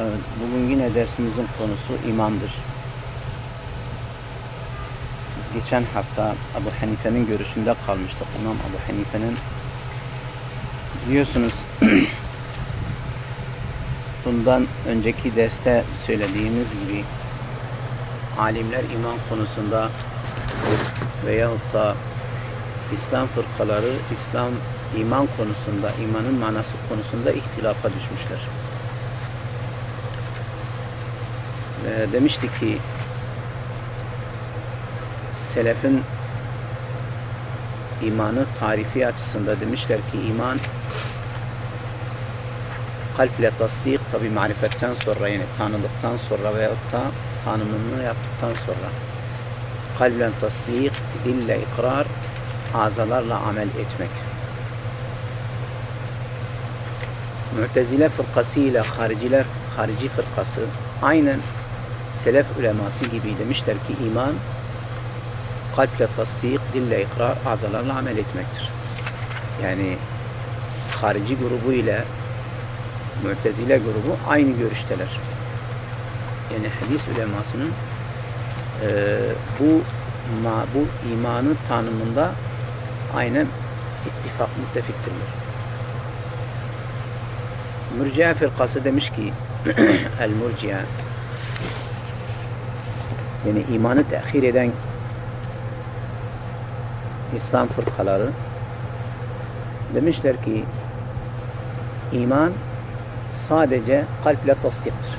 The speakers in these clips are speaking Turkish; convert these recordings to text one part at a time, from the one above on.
Evet, bugün yine dersimizin konusu imandır. Biz geçen hafta Ebu Hanife'nin görüşünde kalmıştık. İmam Ebu Hanife'nin biliyorsunuz bundan önceki derste söylediğimiz gibi alimler iman konusunda veyahut da İslam fırkaları İslam iman konusunda, imanın manası konusunda ihtilafa düşmüşler. Ve demiştik ki selefin imanı tarifi açısında demişler ki iman kalple tasdik tabi marifetten sonra yani tanıdıktan sonra veyahut da tanımını yaptıktan sonra kalben tasdik, dille ikrar, azalarla amel etmek. Mu'tezile fırkası ile hariciler, harici fırkası aynen selef uleması gibi demişler ki iman kalple tasdik, dille ikrar, azalarla amel etmektir. Yani harici grubu ile Mu'tezile grubu aynı görüşteler. Yani hadis ulemasının e, bu ma, bu imanın tanımında aynen ittifak müttefiktirler. Mürciye firkası demiş ki el murciye yani imanı tehir eden İslam fırkaları demişler ki iman sadece kalple tasdiktir.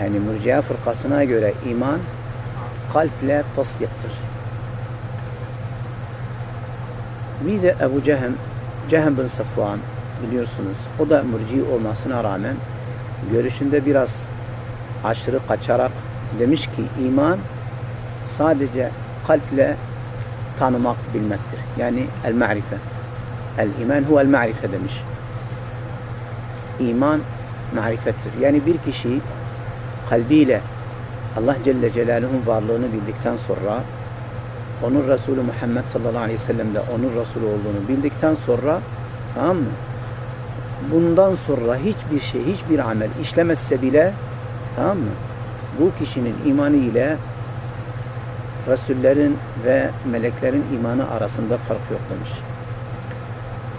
Yani mürciye fırkasına göre iman kalple tasdiktir. Bir de Ebu Cehem, Cehem bin Safvan biliyorsunuz o da mürci olmasına rağmen görüşünde biraz aşırı kaçarak demiş ki iman sadece kalple tanımak bilmektir. Yani el ma'rife. El iman huvel ma'rife demiş. İman marifettir. Yani bir kişi kalbiyle Allah Celle Celaluhu'nun varlığını bildikten sonra onun Resulü Muhammed sallallahu aleyhi ve sellem de onun Resulü olduğunu bildikten sonra tamam mı? Bundan sonra hiçbir şey, hiçbir amel işlemezse bile tamam mı? Bu kişinin imanı ile Resullerin ve meleklerin imanı arasında fark yok demiş.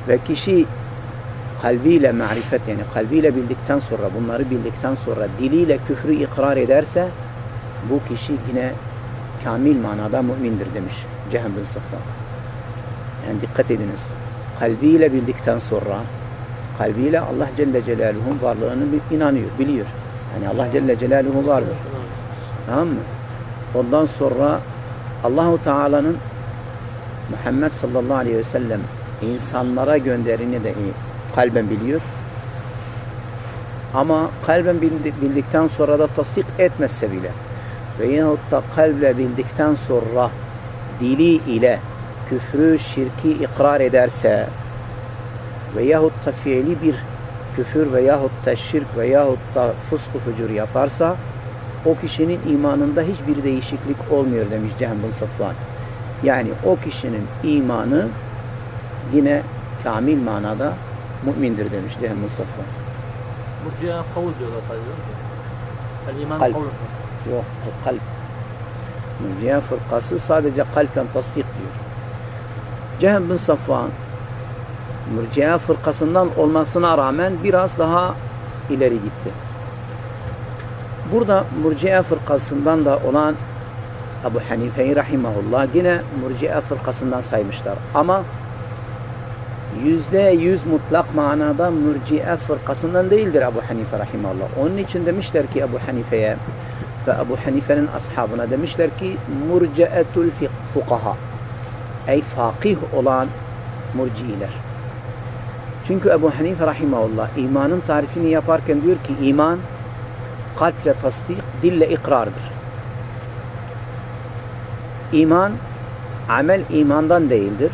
Ve kişi kalbiyle marifet yani kalbiyle bildikten sonra bunları bildikten sonra diliyle küfrü ikrar ederse bu kişi yine kamil manada mümindir demiş Cehem bin Safvan. Yani dikkat ediniz. Kalbiyle bildikten sonra kalbiyle Allah Celle Celaluhu'nun varlığını inanıyor, biliyor. Yani Allah Celle Celaluhu vardır. Tamam mı? Ondan sonra Allahu Teala'nın Muhammed sallallahu aleyhi ve sellem insanlara gönderini de kalben biliyor. Ama kalben bildikten sonra da tasdik etmezse bile veyahut da kalple bildikten sonra dili ile küfrü, şirki ikrar ederse veyahut da fiili bir küfür veyahut da şirk veyahut da fısk-ı fücur yaparsa o kişinin imanında hiçbir değişiklik olmuyor demiş Cehem bin Safvan. Yani o kişinin imanı yine kamil manada mümindir demiş Cehem bin Safvan. Murciye kavul diyorlar sadece. El iman Kalp. kavul. Yok, kalp. Mürciye fırkası sadece kalple tasdik diyor. Cehem bin Safvan Mürciye fırkasından olmasına rağmen biraz daha ileri gitti. Burada Murciye fırkasından da olan Ebu Hanife'yi rahimahullah yine Murciye fırkasından saymışlar. Ama yüzde yüz mutlak manada Murciye fırkasından değildir Ebu Hanife rahimahullah. Onun için demişler ki Ebu Hanife'ye ve Ebu Hanife'nin ashabına demişler ki Murciyetul fukaha ey fakih olan murciiler. Çünkü Ebu Hanife rahimahullah imanın tarifini yaparken diyor ki iman kalple tasdik, dille ikrardır. İman, amel imandan değildir.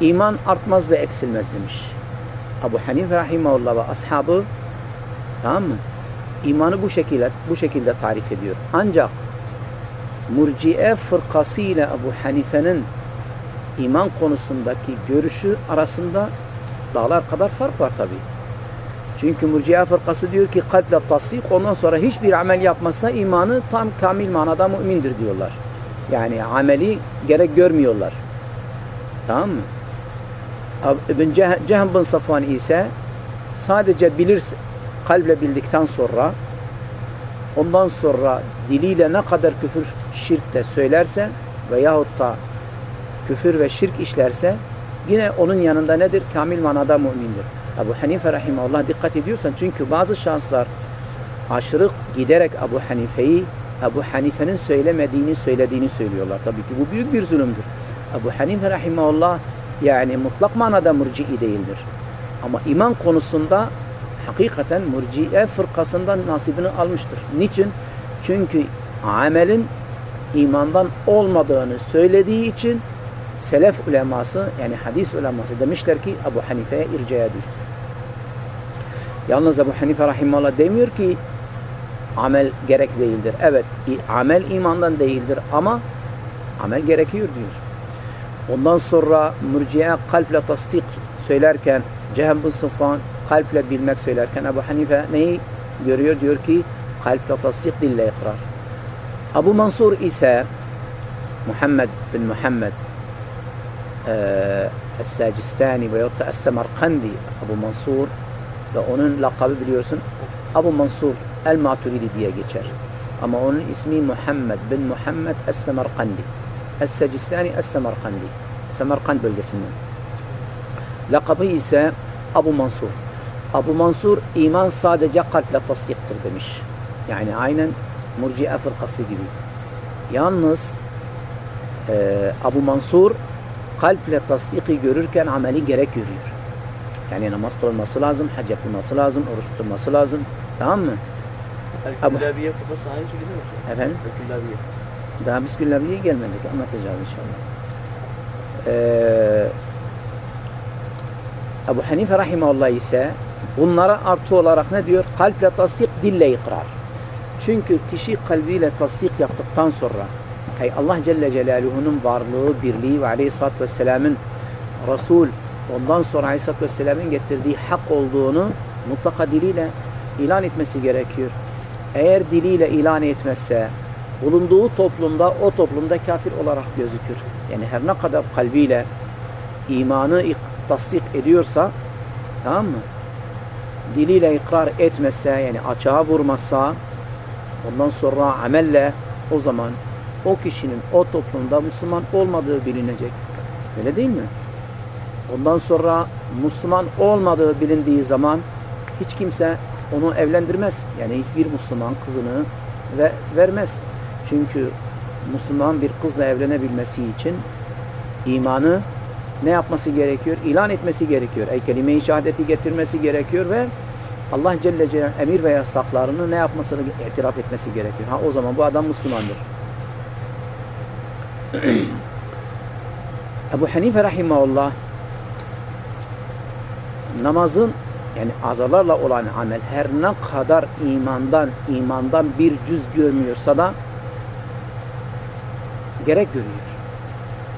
İman artmaz ve eksilmez demiş. Ebu Hanife rahimahullah ve ashabı tamam mı? İmanı bu şekilde bu şekilde tarif ediyor. Ancak Murciye fırkası ile Ebu Hanife'nin iman konusundaki görüşü arasında dağlar kadar fark var tabi. Çünkü murciye fırkası diyor ki kalple tasdik ondan sonra hiçbir amel yapmazsa imanı tam kamil manada mümindir diyorlar. Yani ameli gerek görmüyorlar. Tamam mı? İbn Ceh- Cehm bin Safvan ise sadece bilir kalple bildikten sonra ondan sonra diliyle ne kadar küfür şirk de söylerse veyahut da küfür ve şirk işlerse yine onun yanında nedir? Kamil manada mümindir. Ebu Hanife rahimahullah dikkat ediyorsan çünkü bazı şanslar aşırı giderek Ebu Hanife'yi Ebu Hanife'nin söylemediğini söylediğini söylüyorlar. Tabii ki bu büyük bir zulümdür. Ebu Hanife rahimahullah yani mutlak manada murci'i değildir. Ama iman konusunda hakikaten murciye fırkasından nasibini almıştır. Niçin? Çünkü amelin imandan olmadığını söylediği için selef uleması yani hadis uleması demişler ki Ebu Hanife'ye ircaya düştü. Yalnız Ebu Hanife rahimahullah demiyor ki amel gerek değildir. Evet amel imandan değildir ama amel gerekiyor diyor. Ondan sonra mürciye kalple tasdik söylerken Cehem bin Sıfan kalple bilmek söylerken Ebu Hanife neyi görüyor? Diyor ki kalple tasdik dille ikrar. Ebu Mansur ise Muhammed bin Muhammed آه، الساجستاني ويوتا السمرقندي أبو منصور لأن لقب بليورسون أبو منصور الماتوريدي ديا جيتشر. أما أنه اسمي محمد بن محمد السمرقندي الساجستاني السمرقندي سمرقند بالقسم لقبه إيسا أبو منصور. أبو منصور إيمان صادق قلب لتصديق تردمش. يعني عينا مرجئة في القصيدة يالنص آه، أبو منصور kalple tasdiki görürken ameli gerek görüyor. Yani namaz kılınması lazım, hac yapılması lazım, oruç tutulması lazım. Tamam mı? El-Küllabiye fıkhası aynı şekilde mi? Efendim? El-Küllabiye. Daha biz güllabiye gelmedik. Anlatacağız inşallah. Ee, Ebu Hanife Rahimahullah ise bunlara artı olarak ne diyor? Kalple tasdik, dille ikrar. Çünkü kişi kalbiyle tasdik yaptıktan sonra ey Allah Celle Celaluhu'nun varlığı, birliği ve Aleyhisselatü Vesselam'ın Resul, ondan sonra Aleyhisselatü Vesselam'ın getirdiği hak olduğunu mutlaka diliyle ilan etmesi gerekiyor. Eğer diliyle ilan etmezse bulunduğu toplumda o toplumda kafir olarak gözükür. Yani her ne kadar kalbiyle imanı ik- tasdik ediyorsa tamam mı? Diliyle ikrar etmezse yani açığa vurmazsa ondan sonra amelle o zaman o kişinin o toplumda Müslüman olmadığı bilinecek. Öyle değil mi? Ondan sonra Müslüman olmadığı bilindiği zaman hiç kimse onu evlendirmez. Yani hiçbir Müslüman kızını ve vermez. Çünkü Müslüman bir kızla evlenebilmesi için imanı ne yapması gerekiyor? İlan etmesi gerekiyor. Ey kelime-i şehadeti getirmesi gerekiyor ve Allah Celle Celaluhu emir ve yasaklarını ne yapmasını itiraf etmesi gerekiyor. Ha o zaman bu adam Müslümandır. Ebu Hanife Rahimahullah namazın yani azalarla olan amel her ne kadar imandan imandan bir cüz görmüyorsa da gerek görüyor.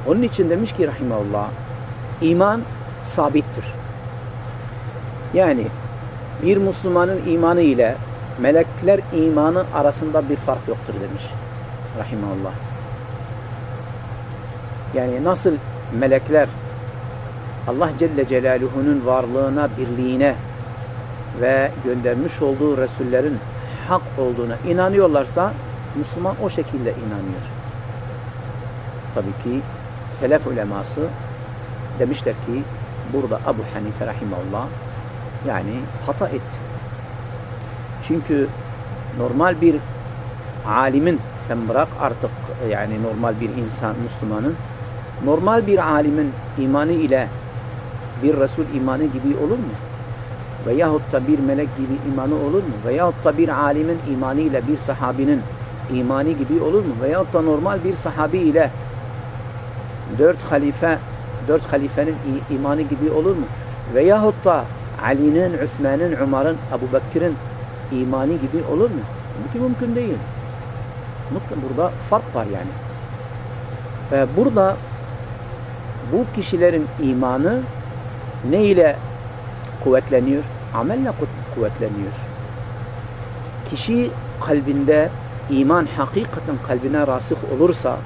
Onun için demiş ki rahimahullah iman sabittir. Yani bir Müslümanın imanı ile melekler imanı arasında bir fark yoktur demiş rahimahullah. Yani nasıl melekler Allah Celle Celaluhu'nun varlığına, birliğine ve göndermiş olduğu Resullerin hak olduğuna inanıyorlarsa Müslüman o şekilde inanıyor. Tabii ki selef uleması demişler ki burada Ebu Hanife rahimahullah yani hata etti. Çünkü normal bir alimin sen bırak artık yani normal bir insan Müslümanın normal bir alimin imanı ile bir Resul imanı gibi olur mu? Veyahut da bir melek gibi imanı olur mu? Veyahut da bir alimin imanı ile bir sahabinin imanı gibi olur mu? Veyahut da normal bir sahabi ile dört halife dört halifenin imanı gibi olur mu? Veyahut da Ali'nin, Üthman'ın, Umar'ın, Ebu Bekir'in imanı gibi olur mu? Bu mümkün değil. Mutlaka burada fark var yani. Ee, burada bu kişilerin imanı ne ile kuvvetleniyor? amelle ku- kuvvetleniyor. Kişi kalbinde iman hakikaten kalbine rasih olursa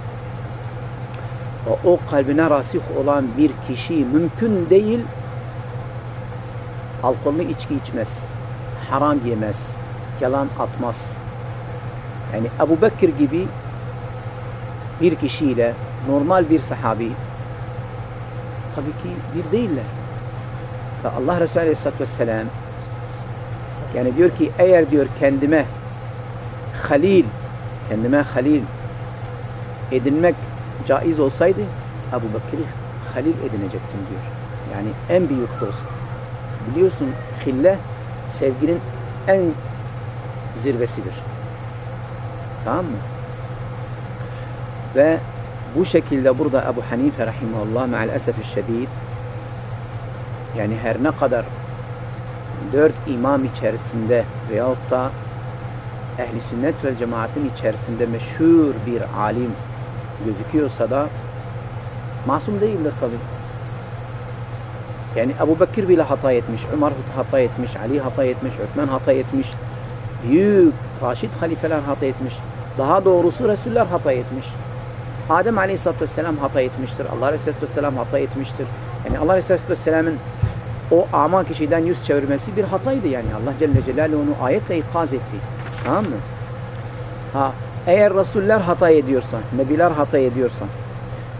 o, o kalbine rasih olan bir kişi mümkün değil alkollü içki içmez, haram yemez, yalan atmaz. Yani Ebu Bekir gibi bir kişiyle normal bir sahabi tabii ki bir değiller. Ve Allah Resulü Aleyhisselatü Vesselam yani diyor ki eğer diyor kendime halil kendime halil edinmek caiz olsaydı Ebu Bekir'i halil edinecektim diyor. Yani en büyük dost. Biliyorsun hille sevginin en zirvesidir. Tamam mı? Ve bu şekilde burada Ebu Hanife rahimahullah maalesef şiddet yani her ne kadar dört imam içerisinde veyahut da ehli sünnet ve cemaatin içerisinde meşhur bir alim gözüküyorsa da masum değildir tabi. Yani Ebu Bekir bile hata etmiş, Ömer hata etmiş, Ali hata etmiş, Öthman hata etmiş, büyük Raşid halifeler hata etmiş. Daha doğrusu Resuller hata etmiş. Adem Aleyhisselatü Vesselam hata etmiştir. Allah Aleyhisselatü Vesselam hata etmiştir. Yani Allah Aleyhisselatü Vesselam'ın o ama kişiden yüz çevirmesi bir hataydı yani. Allah Celle Celaluhu onu ayetle ikaz etti. Tamam mı? Ha, eğer Resuller hata ediyorsa, Nebiler hata ediyorsa,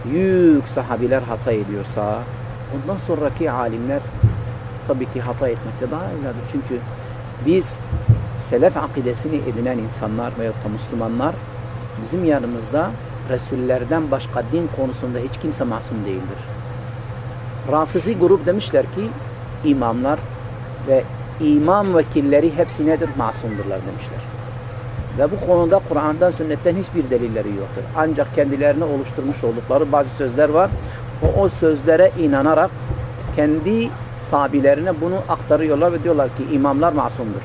büyük sahabiler hata ediyorsa, ondan sonraki alimler tabii ki hata etmekte daha evladır. Çünkü biz selef akidesini edinen insanlar veyahut da Müslümanlar bizim yanımızda Resullerden başka din konusunda hiç kimse masum değildir. Rafizi grup demişler ki imamlar ve imam vekilleri hepsi nedir? Masumdurlar demişler. Ve bu konuda Kur'an'dan sünnetten hiçbir delilleri yoktur. Ancak kendilerine oluşturmuş oldukları bazı sözler var. O, o sözlere inanarak kendi tabilerine bunu aktarıyorlar ve diyorlar ki imamlar masumdur.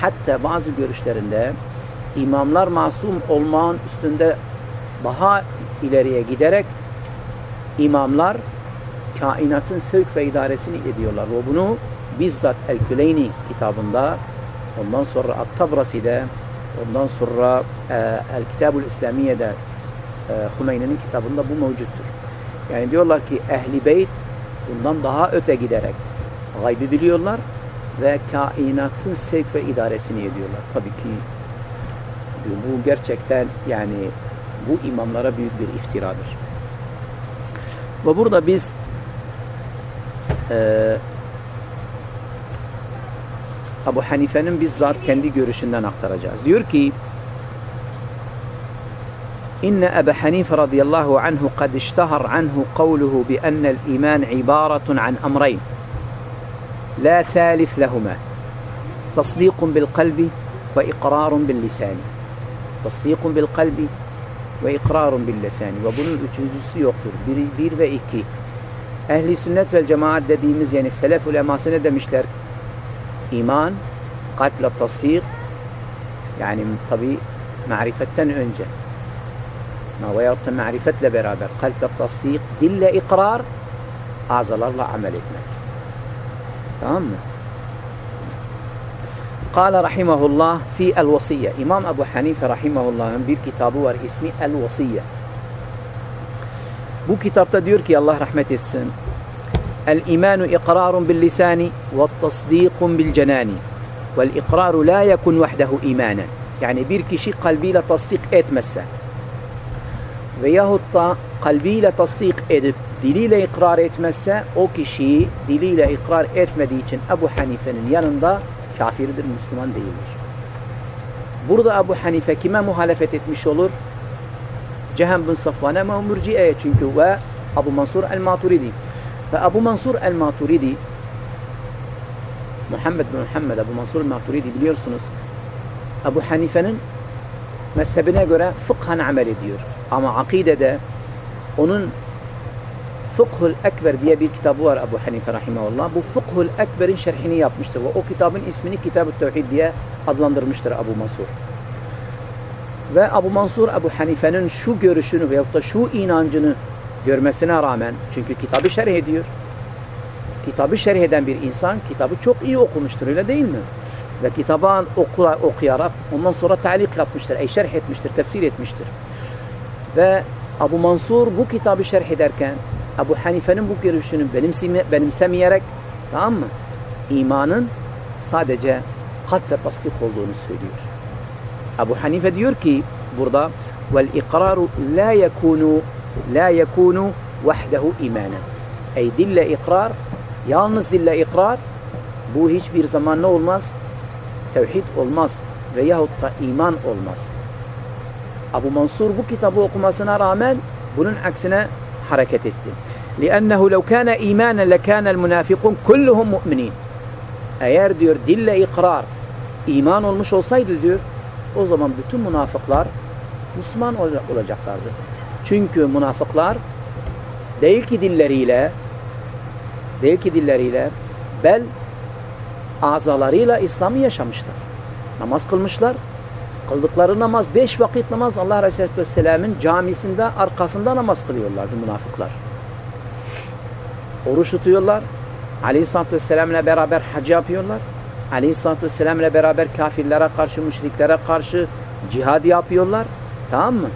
Hatta bazı görüşlerinde imamlar masum olmanın üstünde daha ileriye giderek imamlar kainatın sevk ve idaresini ediyorlar. Ve bunu bizzat El-Küleyni kitabında ondan sonra At-Tabrasi'de ondan sonra e, El-Kitabul İslamiye'de e, Hümeyni'nin kitabında bu mevcuttur. Yani diyorlar ki Ehli Beyt bundan daha öte giderek gaybı biliyorlar ve kainatın sevk ve idaresini ediyorlar. Tabii ki bu gerçekten yani bu imamlara büyük bir iftiradır. Ve burada biz e, Ebu Hanife'nin bizzat kendi görüşünden aktaracağız. Diyor ki إن أبا حنيفة رضي الله عنه قد اشتهر عنه قوله بأن الإيمان عبارة عن أمرين لا ثالث لهما تصديق بالقلب وإقرار باللسان تصديق بالقلب وإقرار باللسان وبنun üçüncüsü yoktur. Bir, bir ve iki. Ehli sünnet ve cemaat dediğimiz yani selef uleması ne demişler? İman, kalple tasdik yani tabi marifetten önce veyahut da marifetle beraber kalple tasdik, dille ikrar, azalarla amel etmek. Tamam mı? قال رحمه الله في الوصية. إمام أبو حنيفة رحمه الله من بير كتابه ور اسمه الوصية. بو كتاب تدير كي الله رحمة السن. الإيمان إقرار باللسان والتصديق بالجنان والإقرار لا يكون وحده إيمانا. يعني بيرك شيء قلبي لتصديق إيت مسا. ويهوطا قلبي لتصديق ادب دليل إقرار إيت مسا أو كشي دليل إقرار إيت أبو حنيفة يلن kafirdir, Müslüman değildir. Burada Ebu Hanife kime muhalefet etmiş olur? Cehem bin Safvan'e ve Mürciye'ye çünkü ve Ebu Mansur el-Maturidi. Ve Ebu Mansur el-Maturidi Muhammed bin Muhammed Ebu Mansur el-Maturidi biliyorsunuz Ebu Hanife'nin mezhebine göre fıkhan amel ediyor. Ama akidede onun Fıkhul Ekber diye bir kitabı var Ebu Hanife Rahimahullah. Bu Fıkhul Ekber'in şerhini yapmıştır ve o kitabın ismini Kitab-ı Tevhid diye adlandırmıştır Ebu Mansur. Ve Ebu Mansur Ebu Hanife'nin şu görüşünü veyahut da şu inancını görmesine rağmen çünkü kitabı şerh ediyor. kitabı şerh eden bir insan kitabı çok iyi okumuştur öyle değil mi? Ve kitabı okuyarak ondan sonra talik yapmıştır, ey şerh etmiştir, tefsir etmiştir. Ve Abu Mansur bu kitabı şerh ederken Abu Hanife'nin bu görüşünü benimseme, benimsemeyerek tamam mı? İmanın sadece kalple tasdik olduğunu söylüyor. Abu Hanife diyor ki burada vel ikraru la yekunu la yekunu vahdehu imanen. Ey dille ikrar yalnız dille ikrar bu hiçbir zaman ne olmaz? Tevhid olmaz veyahut da iman olmaz. Abu Mansur bu kitabı okumasına rağmen bunun aksine hareket etti. لأنه لو كان إيمانا لكان المنافقون كلهم مؤمنين. Eğer diyor dille ikrar iman olmuş olsaydı diyor o zaman bütün münafıklar Müslüman olacaklardı. Çünkü münafıklar değil ki dilleriyle değil ki dilleriyle bel azalarıyla İslam'ı yaşamışlar. Namaz kılmışlar. Kıldıkları namaz beş vakit namaz Allah Resulü Vesselam'ın camisinde arkasında namaz kılıyorlardı münafıklar. Oruç tutuyorlar. Aleyhisselatü Vesselam ile beraber hac yapıyorlar. Aleyhisselatü Vesselam ile beraber kafirlere karşı, müşriklere karşı cihad yapıyorlar. Tamam mı?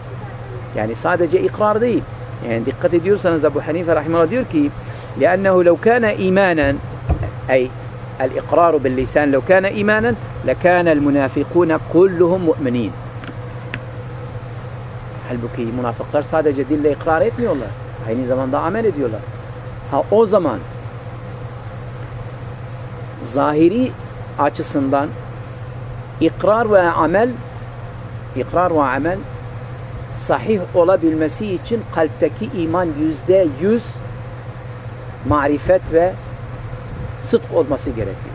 Yani sadece ikrar değil. Yani dikkat ediyorsanız Ebu Hanife Rahimullah diyor ki لأنه لو كان إيمانا أي الإقرار باللسان لو كان إيمانا لكان المنافقون كلهم مؤمنين Halbuki münafıklar sadece dille ikrar etmiyorlar. Aynı zamanda amel ediyorlar. Ha o zaman zahiri açısından ikrar ve amel ikrar ve amel sahih olabilmesi için kalpteki iman yüzde yüz marifet ve sıdk olması gerekiyor.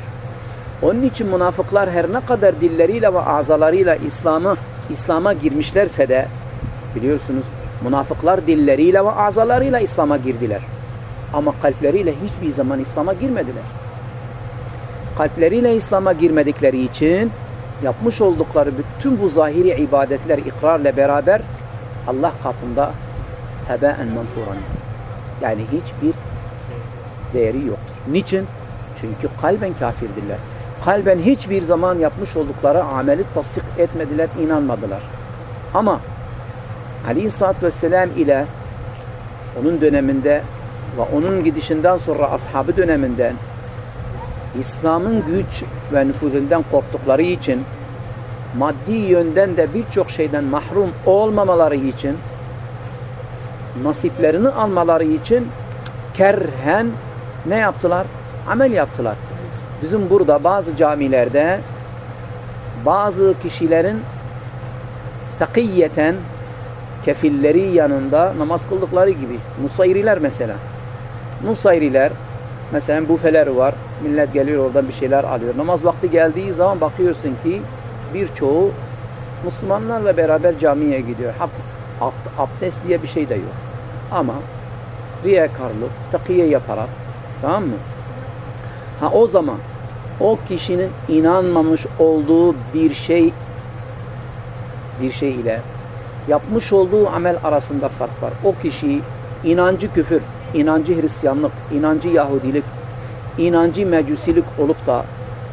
Onun için münafıklar her ne kadar dilleriyle ve azalarıyla İslam'ı İslam'a girmişlerse de biliyorsunuz münafıklar dilleriyle ve azalarıyla İslam'a girdiler. Ama kalpleriyle hiçbir zaman İslam'a girmediler. Kalpleriyle İslam'a girmedikleri için yapmış oldukları bütün bu zahiri ibadetler ikrarla beraber Allah katında hebeen menfurandır. Yani hiçbir değeri yoktur. Niçin? Çünkü kalben kafirdirler. Kalben hiçbir zaman yapmış oldukları ameli tasdik etmediler, inanmadılar. Ama Aleyhisselatü Vesselam ile onun döneminde ve onun gidişinden sonra ashabı döneminden İslam'ın güç ve nüfuzundan korktukları için maddi yönden de birçok şeyden mahrum olmamaları için nasiplerini almaları için kerhen ne yaptılar? Amel yaptılar. Bizim burada bazı camilerde bazı kişilerin takiyeten kefilleri yanında namaz kıldıkları gibi. Nusayriler mesela. Nusayriler mesela büfeler var. Millet geliyor oradan bir şeyler alıyor. Namaz vakti geldiği zaman bakıyorsun ki birçoğu Müslümanlarla beraber camiye gidiyor. Abdest diye bir şey de yok. Ama riyakarlık, takiye yaparak tamam mı? Ha o zaman o kişinin inanmamış olduğu bir şey bir şey ile yapmış olduğu amel arasında fark var. O kişi inancı küfür, inancı Hristiyanlık, inancı Yahudilik, inancı Mecusilik olup da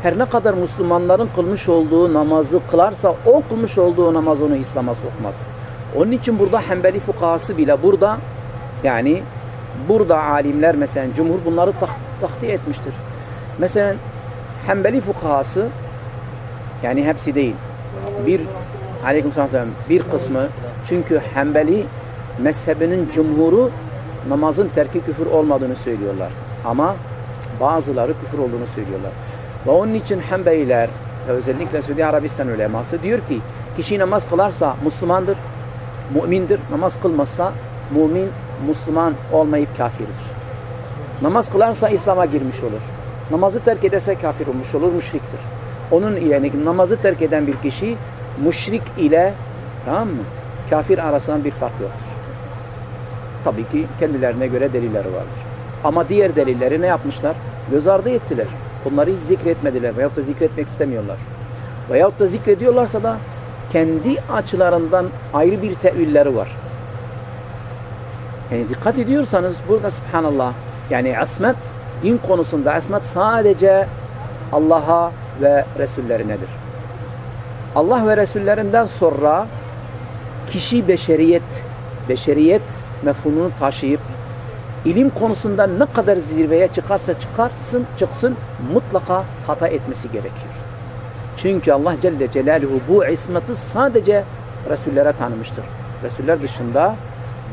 her ne kadar Müslümanların kılmış olduğu namazı kılarsa o kılmış olduğu namaz onu İslam'a sokmaz. Onun için burada Hanbeli fukahası bile burada yani burada alimler mesela cumhur bunları tak, takdir etmiştir. Mesela Hanbeli fukahası yani hepsi değil. Bir aleyküm selam bir kısmı çünkü Hanbeli mezhebinin cumhuru namazın terki küfür olmadığını söylüyorlar. Ama bazıları küfür olduğunu söylüyorlar. Ve onun için Hanbeliler özellikle Suudi Arabistan uleması diyor ki kişi namaz kılarsa Müslümandır, mümindir. Namaz kılmazsa mümin, Müslüman olmayıp kafirdir. Namaz kılarsa İslam'a girmiş olur. Namazı terk ederse kafir olmuş olur, müşriktir. Onun yani namazı terk eden bir kişi müşrik ile tamam mı? Kafir arasında bir fark yoktur. Tabii ki kendilerine göre delilleri vardır. Ama diğer delilleri ne yapmışlar? Göz ardı ettiler. Bunları hiç zikretmediler veyahut da zikretmek istemiyorlar. Veyahut da zikrediyorlarsa da kendi açılarından ayrı bir tevilleri var. Yani dikkat ediyorsanız burada subhanallah yani asmet din konusunda ismet sadece Allah'a ve Resullerinedir. Allah ve Resullerinden sonra kişi beşeriyet, beşeriyet mefhumunu taşıyıp ilim konusunda ne kadar zirveye çıkarsa çıkarsın, çıksın mutlaka hata etmesi gerekiyor. Çünkü Allah Celle Celaluhu bu ismeti sadece Resullere tanımıştır. Resuller dışında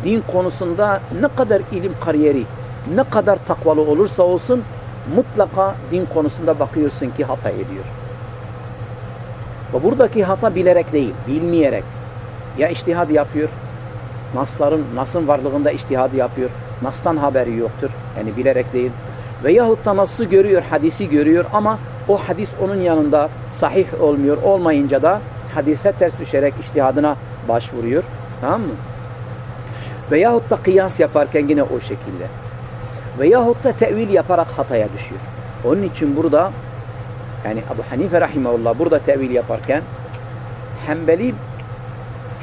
din konusunda ne kadar ilim kariyeri, ne kadar takvalı olursa olsun mutlaka din konusunda bakıyorsun ki hata ediyor. Ve buradaki hata bilerek değil, bilmeyerek. Ya iştihad yapıyor, Nasların, Nas'ın varlığında iştihad yapıyor. Nas'tan haberi yoktur. Yani bilerek değil. Veyahut da Nas'ı görüyor, hadisi görüyor ama o hadis onun yanında sahih olmuyor. Olmayınca da hadise ters düşerek iştihadına başvuruyor. Tamam mı? Veyahut da kıyas yaparken yine o şekilde. Veyahut da tevil yaparak hataya düşüyor. Onun için burada yani Ebu Hanife rahimahullah burada tevil yaparken Hanbeli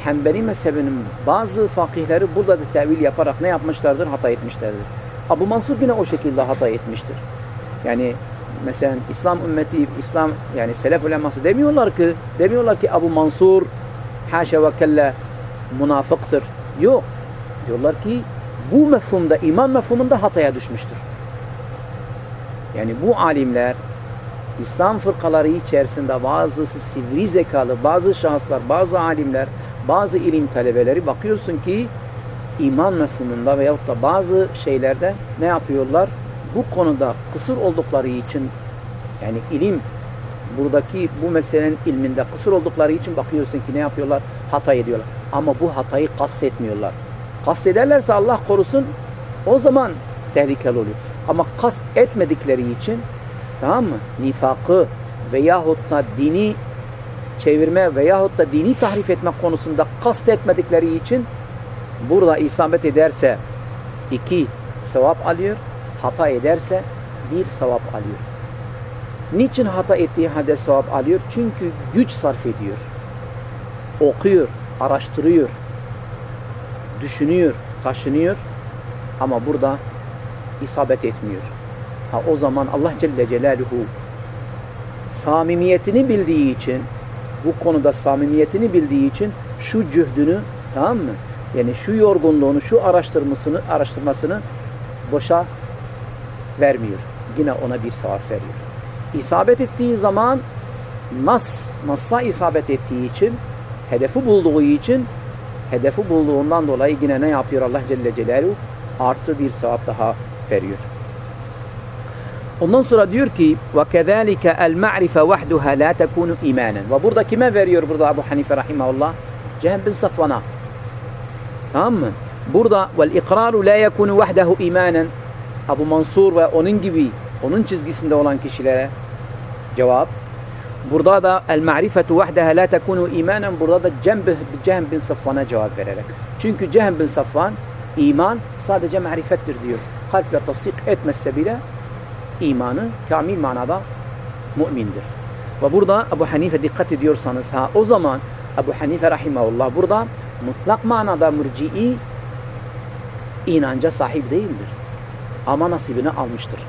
Hanbeli mezhebinin bazı fakihleri burada da tevil yaparak ne yapmışlardır? Hata etmişlerdir. Abu Mansur yine o şekilde hata etmiştir. Yani mesela İslam ümmeti, İslam yani selef uleması demiyorlar ki demiyorlar ki Abu Mansur haşa ve kelle münafıktır. Yok. Diyorlar ki bu mefhumda, iman mefhumunda hataya düşmüştür. Yani bu alimler İslam fırkaları içerisinde bazısı sivri zekalı, bazı şahıslar, bazı alimler, bazı ilim talebeleri bakıyorsun ki iman mefhumunda veyahut da bazı şeylerde ne yapıyorlar? Bu konuda kısır oldukları için yani ilim buradaki bu meselenin ilminde kısır oldukları için bakıyorsun ki ne yapıyorlar? Hata ediyorlar. Ama bu hatayı kastetmiyorlar. Kastederlerse Allah korusun o zaman tehlikeli oluyor. Ama kast etmedikleri için tamam mı? Nifakı veyahut da dini çevirme veyahut da dini tahrif etme konusunda kast etmedikleri için burada isabet ederse iki sevap alıyor, hata ederse bir sevap alıyor. Niçin hata ettiği halde sevap alıyor? Çünkü güç sarf ediyor. Okuyor, araştırıyor, düşünüyor, taşınıyor ama burada isabet etmiyor. Ha, o zaman Allah Celle Celaluhu samimiyetini bildiği için bu konuda samimiyetini bildiği için şu cühdünü tamam mı? Yani şu yorgunluğunu, şu araştırmasını, araştırmasını boşa vermiyor. Yine ona bir sevap veriyor. İsabet ettiği zaman nas, nassa isabet ettiği için, hedefi bulduğu için, hedefi bulduğundan dolayı yine ne yapıyor Allah Celle Celaluhu? Artı bir sevap daha veriyor. Ondan sonra diyor ki وَكَذَٰلِكَ الْمَعْرِفَ وَحْدُهَا لَا تَكُونُ اِمَانًا Ve burada kime veriyor burada Abu Hanife rahimahullah? Cehem bin Safvan'a. Tamam mı? Burada وَالْاِقْرَارُ لَا يَكُونُ وَحْدَهُ اِمَانًا Abu Mansur ve onun gibi onun çizgisinde olan kişilere cevap. Burada da el ma'rifetu vahdeha la tekunu imanen burada da Cehm bin Safvan'a cevap vererek. Çünkü Cehm bin Safvan iman sadece marifettir diyor. Kalple tasdik etmezse bile imanı kamil manada mümindir. Ve burada Ebu Hanife dikkat ediyorsanız ha o zaman Ebu Hanife rahimahullah burada mutlak manada mürci'i inanca sahip değildir. Ama nasibini almıştır.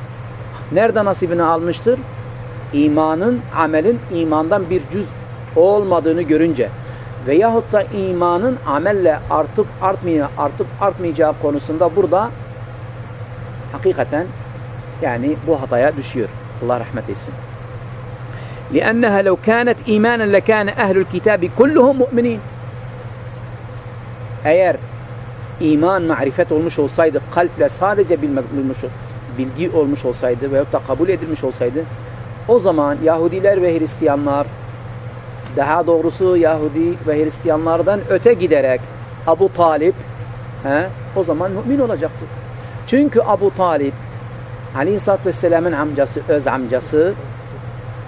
Nerede nasibini almıştır? İmanın, amelin imandan bir cüz olmadığını görünce veyahut da imanın amelle artıp artmaya, artıp artmayacağı konusunda burada hakikaten yani bu hataya düşüyor. Allah rahmet etsin. لأنها لو كانت إيمانا لكان أهل الكتاب كلهم مؤمنين eğer iman, marifet olmuş olsaydı, kalple sadece bilmek, bilmiş, bilgi olmuş olsaydı veyahut da kabul edilmiş olsaydı, o zaman Yahudiler ve Hristiyanlar, daha doğrusu Yahudi ve Hristiyanlardan öte giderek Abu Talip, he, o zaman mümin olacaktı. Çünkü Abu Talip, Aleyhisselatü Vesselam'ın amcası, öz amcası,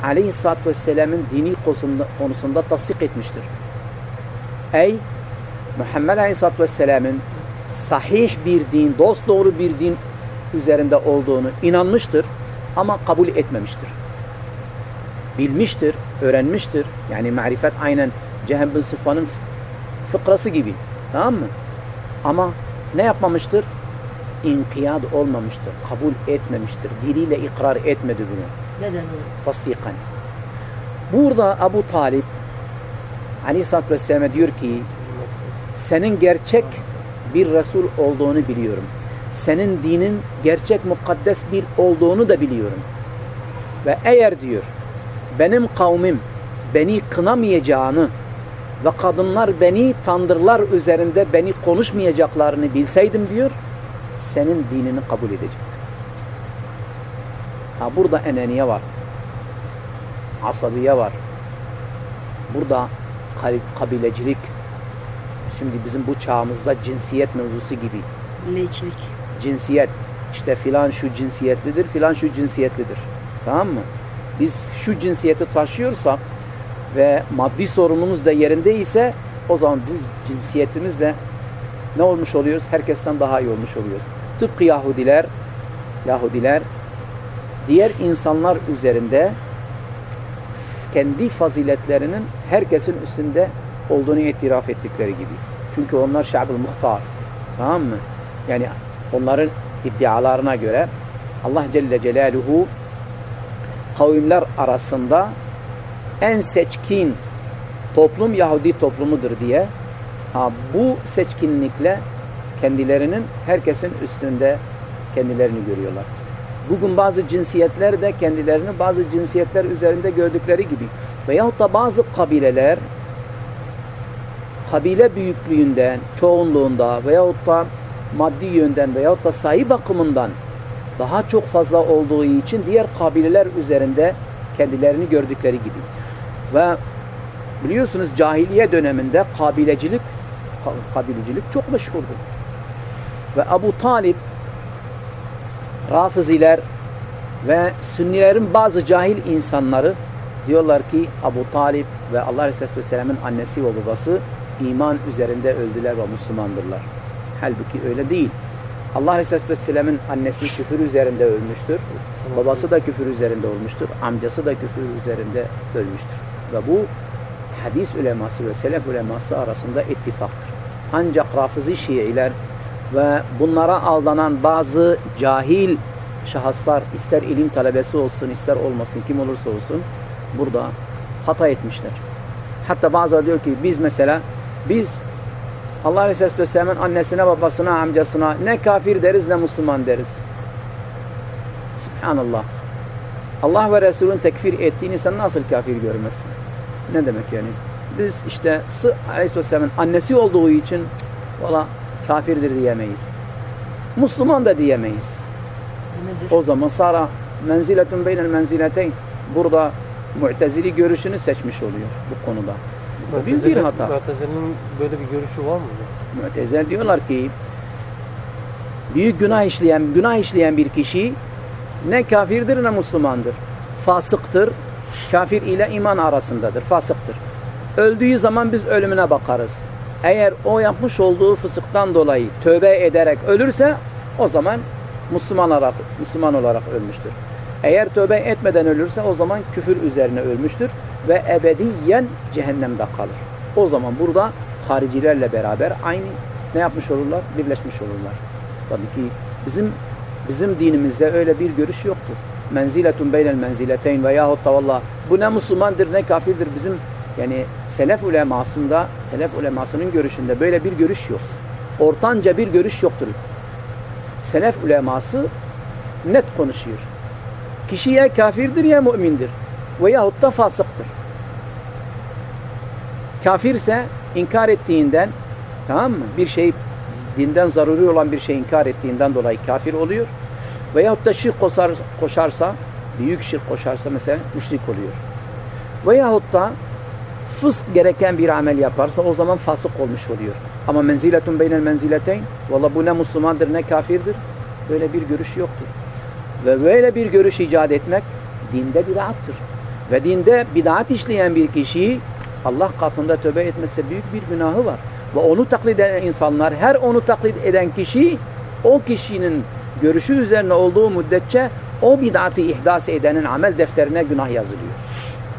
Aleyhisselatü Vesselam'ın dini konusunda, konusunda tasdik etmiştir. Ey Muhammed Aleyhisselatü Vesselam'ın sahih bir din, dost doğru bir din üzerinde olduğunu inanmıştır ama kabul etmemiştir. Bilmiştir, öğrenmiştir. Yani marifet aynen Cehem bin Sıffan'ın fıkrası gibi. Tamam mı? Ama ne yapmamıştır? İnkiyat olmamıştır, kabul etmemiştir. Diliyle ikrar etmedi bunu. Neden? Tasdikan. Burada Abu Talip Aleyhisselatü Vesselam'a diyor ki senin gerçek bir Resul olduğunu biliyorum. Senin dinin gerçek mukaddes bir olduğunu da biliyorum. Ve eğer diyor benim kavmim beni kınamayacağını ve kadınlar beni tandırlar üzerinde beni konuşmayacaklarını bilseydim diyor senin dinini kabul edecektim. Ha burada eneniye var. Asabiye var. Burada kabilecilik. Şimdi bizim bu çağımızda cinsiyet mevzusu gibi. Milliyetçilik. Cinsiyet. İşte filan şu cinsiyetlidir, filan şu cinsiyetlidir. Tamam mı? Biz şu cinsiyeti taşıyorsak ve maddi sorunumuz da yerindeyse o zaman biz cinsiyetimizle ne olmuş oluyoruz? Herkesten daha iyi olmuş oluyoruz. Tıpkı Yahudiler Yahudiler diğer insanlar üzerinde kendi faziletlerinin herkesin üstünde olduğunu itiraf ettikleri gibi. Çünkü onlar şa'bul muhtar. Tamam mı? Yani onların iddialarına göre Allah Celle Celaluhu kavimler arasında en seçkin toplum Yahudi toplumudur diye ha, bu seçkinlikle kendilerinin herkesin üstünde kendilerini görüyorlar. Bugün bazı cinsiyetler de kendilerini bazı cinsiyetler üzerinde gördükleri gibi veyahut da bazı kabileler kabile büyüklüğünden, çoğunluğunda veyahut da maddi yönden veyahut da sayı bakımından daha çok fazla olduğu için diğer kabileler üzerinde kendilerini gördükleri gibi. Ve biliyorsunuz cahiliye döneminde kabilecilik kabilecilik çok meşhurdu. Ve Abu Talip Rafiziler ve Sünnilerin bazı cahil insanları diyorlar ki Abu Talip ve Allah Resulü Vesselam'ın annesi ve babası iman üzerinde öldüler ve Müslümandırlar. Halbuki öyle değil. Allah Resulü Vesselam'ın annesi küfür üzerinde ölmüştür. Babası da küfür üzerinde olmuştur. Amcası da küfür üzerinde ölmüştür. Ve bu hadis uleması ve selef uleması arasında ittifaktır. Ancak Rafizi Şiiler ve bunlara aldanan bazı cahil şahıslar ister ilim talebesi olsun ister olmasın kim olursa olsun burada hata etmişler. Hatta bazıları diyor ki biz mesela biz Allah Resulü Aleyhisselam'ın annesine, babasına, amcasına ne kafir deriz ne Müslüman deriz. Subhanallah. Allah ve Resul'ün tekfir ettiğini sen nasıl kafir görmezsin? Ne demek yani? Biz işte Aleyhisselam'ın annesi olduğu için valla kafirdir diyemeyiz. Müslüman da diyemeyiz. Nedir? O zaman Sara menziletun beynel menzileteyn burada Mu'tezili görüşünü seçmiş oluyor bu konuda. Bu büyük bir hata. Mu'tezile'nin böyle bir görüşü var mı? Mu'tezile diyorlar ki büyük günah işleyen günah işleyen bir kişi ne kafirdir ne Müslümandır. Fasıktır. Kafir ile iman arasındadır. Fasıktır. Öldüğü zaman biz ölümüne bakarız. Eğer o yapmış olduğu fısıktan dolayı tövbe ederek ölürse o zaman Müslüman olarak, Müslüman olarak ölmüştür. Eğer tövbe etmeden ölürse o zaman küfür üzerine ölmüştür ve ebediyen cehennemde kalır. O zaman burada haricilerle beraber aynı ne yapmış olurlar? Birleşmiş olurlar. Tabii ki bizim bizim dinimizde öyle bir görüş yoktur. Menziletun beynel menzileteyn veyahut da valla bu ne Müslümandır ne kafirdir bizim yani selef ulemasında selef ulemasının görüşünde böyle bir görüş yok. Ortanca bir görüş yoktur. Selef uleması net konuşuyor. Kişi ya kafirdir ya mümindir. Veyahut da fasıktır. Kafirse inkar ettiğinden tamam mı? Bir şey dinden zaruri olan bir şey inkar ettiğinden dolayı kafir oluyor. Veyahut da şirk koşar, koşarsa, büyük şirk koşarsa mesela müşrik oluyor. Veyahut da fısk gereken bir amel yaparsa o zaman fasık olmuş oluyor. Ama menziletun beynel menzileteyn valla bu ne Müslümandır ne kafirdir böyle bir görüş yoktur. Ve böyle bir görüş icat etmek dinde bid'attır. Ve dinde bid'at işleyen bir kişiyi Allah katında tövbe etmesi büyük bir günahı var. Ve onu taklit eden insanlar her onu taklit eden kişi o kişinin görüşü üzerine olduğu müddetçe o bid'atı ihdas edenin amel defterine günah yazılıyor.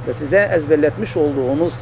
Ve size ezberletmiş olduğumuz